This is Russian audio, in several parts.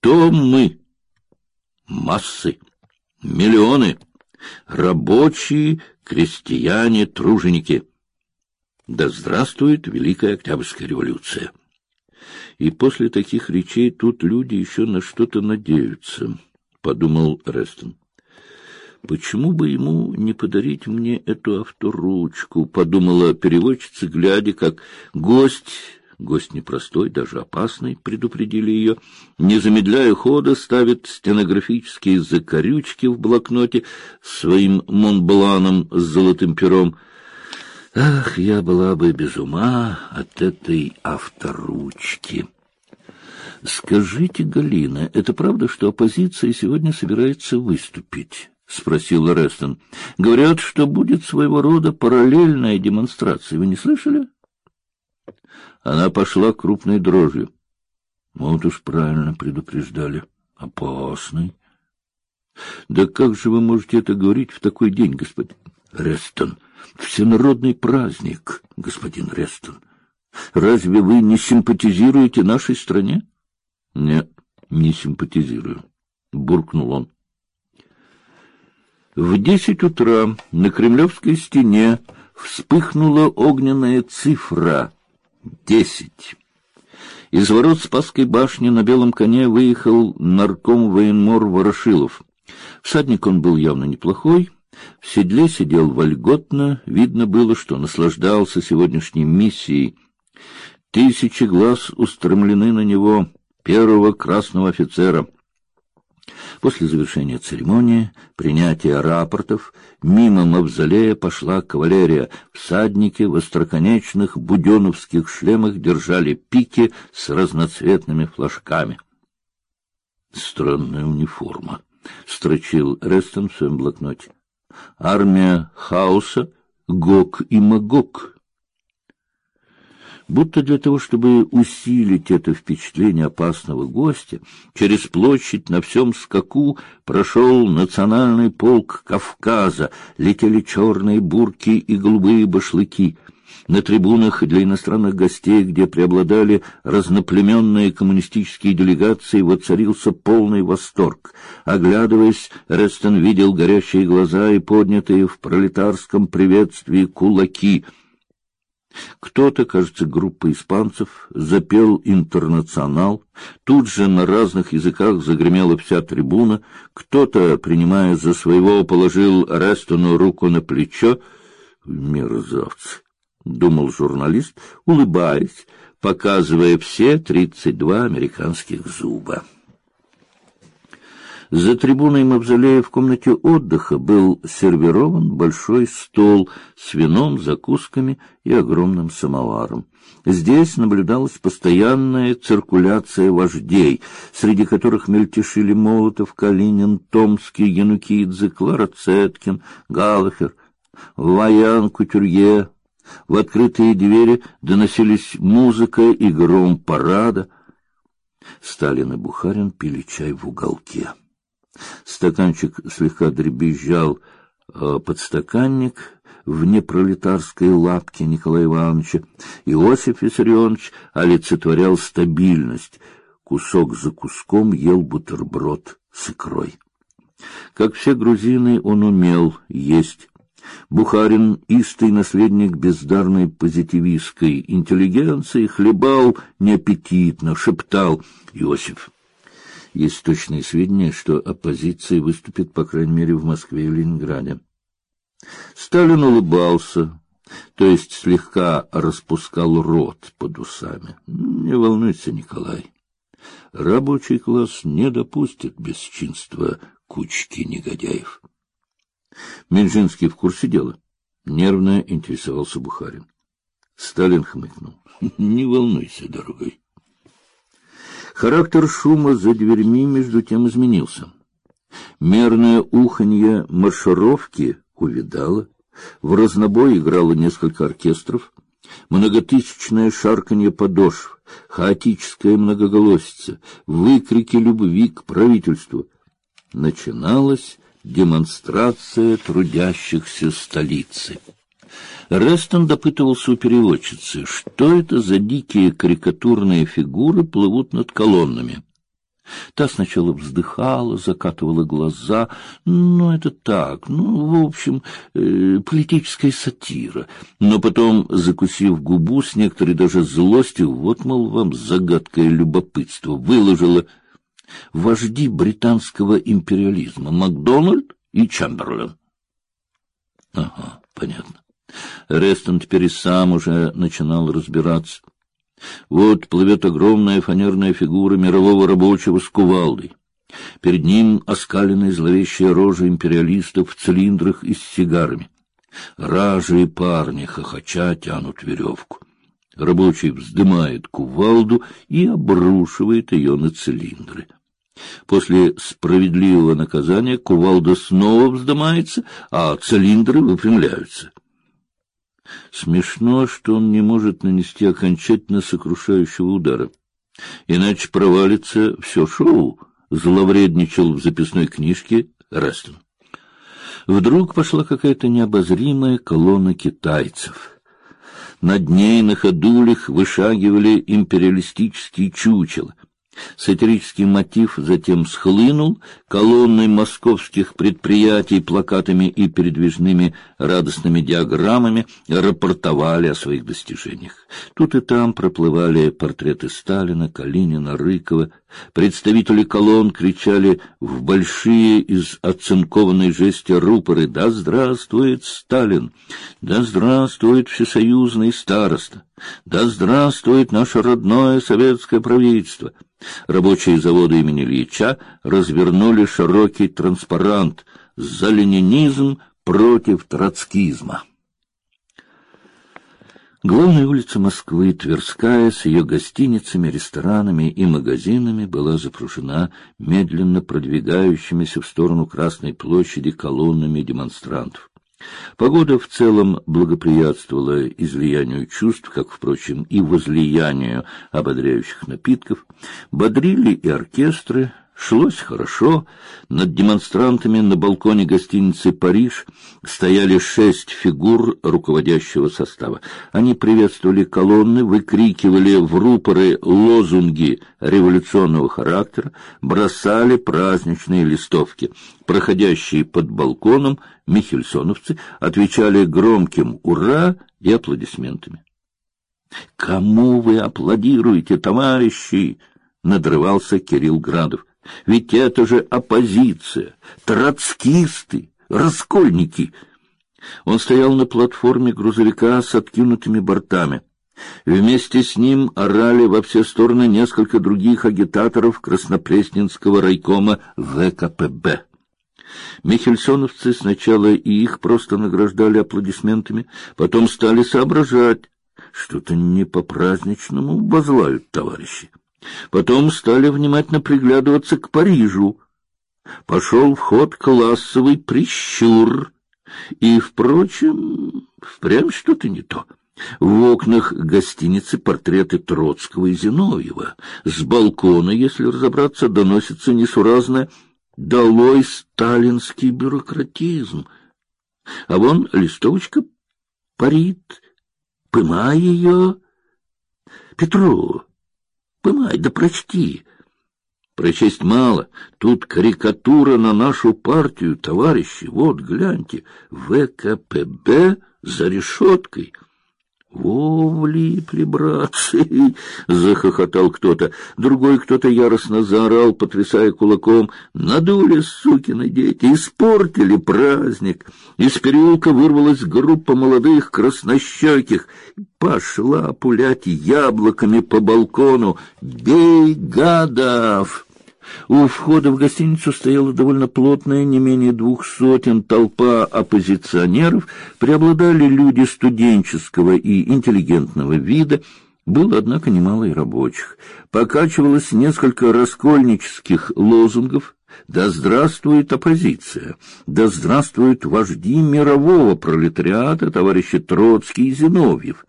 Кто мы? Массы, миллионы, рабочие, крестьяне, труженики. Да здравствует Великая Октябрьская революция! И после таких речей тут люди еще на что-то надеются, — подумал Рестон. Почему бы ему не подарить мне эту авторучку? Подумала переводчица, глядя, как гость, гость непростой, даже опасный, предупредили ее, не замедляя хода, ставит стенографические закорючки в блокноте своим Монбланом с золотым пером. Ах, я была бы без ума от этой авторучки. Скажите, Галина, это правда, что оппозиция сегодня собирается выступить? — спросил Рестон. — Говорят, что будет своего рода параллельная демонстрация. Вы не слышали? Она пошла крупной дрожью. Вот уж правильно предупреждали. Опасный. Да как же вы можете это говорить в такой день, господин Рестон? Всенародный праздник, господин Рестон. Разве вы не симпатизируете нашей стране? Нет, не симпатизирую, буркнул он. В десять утра на Кремлевской стене вспыхнула огненная цифра десять. Из ворот Спасской башни на белом коне выехал нарком военмор Ворошилов. Всадник он был явно неплохой, в седле сидел вольготно, видно было, что наслаждался сегодняшней миссией. Тысячи глаз устремлены на него, первого красного офицера — После завершения церемонии, принятия рапортов, мимо мавзолея пошла кавалерия. Всадники в остроконечных буденовских шлемах держали пики с разноцветными флажками. Странная униформа, строчил Рестон в своем блокноте. Армия хаоса, Гог и Магог будто для того, чтобы усилить это впечатление опасного гостя, через площадь на всем скаку прошел национальный полк Кавказа, летели черные бурки и голубые башлыки. На трибунах для иностранных гостей, где преобладали разноплеменные коммунистические делегации, воцарился полный восторг. Оглядываясь, Рестон видел горящие глаза и поднятые в пролетарском приветствии кулаки — кто-то, кажется, группа испанцев, запел «Интернационал». Тут же на разных языках загремела вся трибуна. Кто-то, принимая за своего, положил Рестону руку на плечо. «Мерзавцы!» — думал журналист, улыбаясь, показывая все тридцать два американских зуба. За трибуной мавзолея в комнате отдыха был сервирован большой стол с вином, закусками и огромным самоваром. Здесь наблюдалась постоянная циркуляция вождей, среди которых мельтешили Молотов, Калинин, Томский, Янукидзе, Клара Цеткин, Галлахер, Ваян Кутюрье. В открытые двери доносились музыка и гром парада. Сталин и Бухарин пили чай в уголке. Стаканчик слегка дребезжал э, подстаканник в непролетарской лапке Николая Ивановича. Иосиф Виссарионович олицетворял стабильность. Кусок за куском ел бутерброд с икрой. Как все грузины, он умел есть. Бухарин, истый наследник бездарной позитивистской интеллигенции, хлебал неаппетитно, шептал Иосиф. Есть точные сведения, что оппозиция выступит, по крайней мере, в Москве и Ленинграде. Сталин улыбался, то есть слегка распускал рот под усами. Не волнуйся, Николай. Рабочий класс не допустит бесчинства кучки негодяев. Минжинский в курсе дела. Нервно интересовался Бухарин. Сталин хмыкнул. Не волнуйся, дорогой. Характер шума за дверьми между тем изменился. Мерное уханье маршировки увидало, в разнобой играло несколько оркестров, многотысячное шарканье подошв, хаотическая многоголосица, выкрики любви к правительству. Начиналась демонстрация трудящихся столицы. Рестон допытывался у переводчицы, что это за дикие карикатурные фигуры плывут над колоннами. Та сначала вздыхала, закатывала глаза, ну, это так, ну, в общем, э, политическая сатира. Но потом, закусив губу, с некоторой даже злостью, вот, мол, вам загадкое любопытство, выложила вожди британского империализма Макдональд и Чемберлен. Ага, понятно. Рестон теперь и сам уже начинал разбираться. Вот плывет огромная фанерная фигура мирового рабочего с кувалдой. Перед ним оскаленная зловещая рожа империалистов в цилиндрах и с сигарами. Ражи и парни, хохоча, тянут веревку. Рабочий вздымает кувалду и обрушивает ее на цилиндры. После справедливого наказания кувалда снова вздымается, а цилиндры выпрямляются. Смешно, что он не может нанести окончательно сокрушающего удара. Иначе провалится все шоу, зловредничал в записной книжке Рестон. Вдруг пошла какая-то необозримая колонна китайцев. Над ней на ходулях вышагивали империалистические чучела — Сатирический мотив затем схлынул, колонной московских предприятий плакатами и передвижными радостными диаграммами рапортовали о своих достижениях. Тут и там проплывали портреты Сталина, Калинина, Рыкова. Представители колонн кричали в большие из оцинкованной жести рупоры «Да здравствует Сталин! Да здравствует всесоюзный староста! Да здравствует наше родное советское правительство!» Рабочие завода имени Ильича развернули широкий транспарант «За ленинизм против троцкизма». Главная улица Москвы, Тверская, с ее гостиницами, ресторанами и магазинами была запружена медленно продвигающимися в сторону Красной площади колоннами демонстрантов. Погода в целом благоприятствовала излиянию чувств, как, впрочем, и возлиянию ободряющих напитков. Бодрили и оркестры, Шлось хорошо. Над демонстрантами на балконе гостиницы «Париж» стояли шесть фигур руководящего состава. Они приветствовали колонны, выкрикивали в рупоры лозунги революционного характера, бросали праздничные листовки. Проходящие под балконом михельсоновцы отвечали громким «Ура!» и аплодисментами. «Кому вы аплодируете, товарищи?» — надрывался Кирилл Градов. Ведь это же оппозиция, троцкисты, раскольники. Он стоял на платформе грузовика с откинутыми бортами. Вместе с ним орали во все стороны несколько других агитаторов Краснопресненского райкома ВКПБ. Михельсоновцы сначала и их просто награждали аплодисментами, потом стали соображать, что-то не по-праздничному базлают товарищи. Потом стали внимательно приглядываться к Парижу. Пошел в ход классовый прищур. И, впрочем, впрямь что-то не то. В окнах гостиницы портреты Троцкого и Зиновьева. С балкона, если разобраться, доносится несуразное «Долой сталинский бюрократизм». А вон листовочка парит. Пымай ее. Петров, Пымай, да прочти. Прочесть мало. Тут карикатура на нашу партию, товарищи. Вот, гляньте, ВКПБ за решеткой — «Во, влипли, братцы!» — захохотал кто-то. Другой кто-то яростно заорал, потрясая кулаком. «Надули, сукины дети! Испортили праздник!» Из переулка вырвалась группа молодых краснощеких. Пошла пулять яблоками по балкону. «Бей, гадов!» У входа в гостиницу стояла довольно плотная, не менее двух сотен толпа оппозиционеров, преобладали люди студенческого и интеллигентного вида, было, однако, немало и рабочих. Покачивалось несколько раскольнических лозунгов «Да здравствует оппозиция! Да здравствуют вожди мирового пролетариата, товарищи Троцкий и Зиновьев!»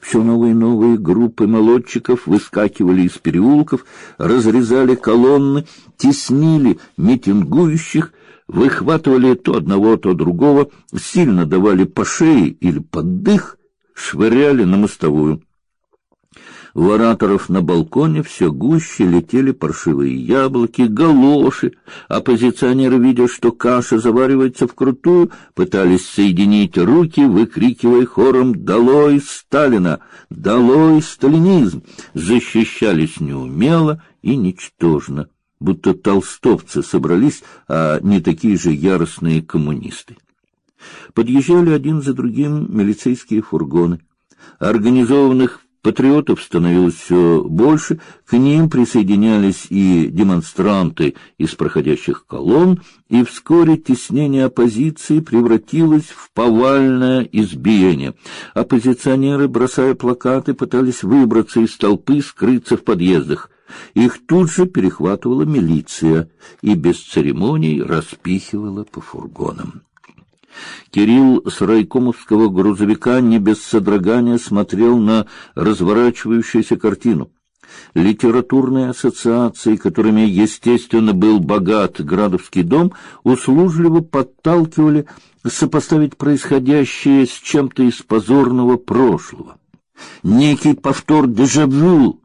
Все новые и новые группы молодчиков выскакивали из переулков, разрезали колонны, теснили митингующих, выхватывали то одного, то другого, сильно давали по шее или под дых, швыряли на мостовую. В ораторов на балконе все гуще летели паршивые яблоки, галоши. Оппозиционеры, видя, что каша заваривается вкрутую, пытались соединить руки, выкрикивая хором «Долой Сталина! Долой сталинизм!» Защищались неумело и ничтожно, будто толстовцы собрались, а не такие же яростные коммунисты. Подъезжали один за другим милицейские фургоны. Организованных Патриотов становилось все больше, к ним присоединялись и демонстранты из проходящих колонн, и вскоре теснение оппозиции превратилось в повальное избиение. Оппозиционеры, бросая плакаты, пытались выбраться из толпы, скрыться в подъездах. Их тут же перехватывала милиция и без церемоний распихивала по фургонам. Кирилл с райкомовского грузовика не без содрогания смотрел на разворачивающуюся картину. Литературные ассоциации, которыми, естественно, был богат Градовский дом, услужливо подталкивали сопоставить происходящее с чем-то из позорного прошлого. Некий повтор дежавю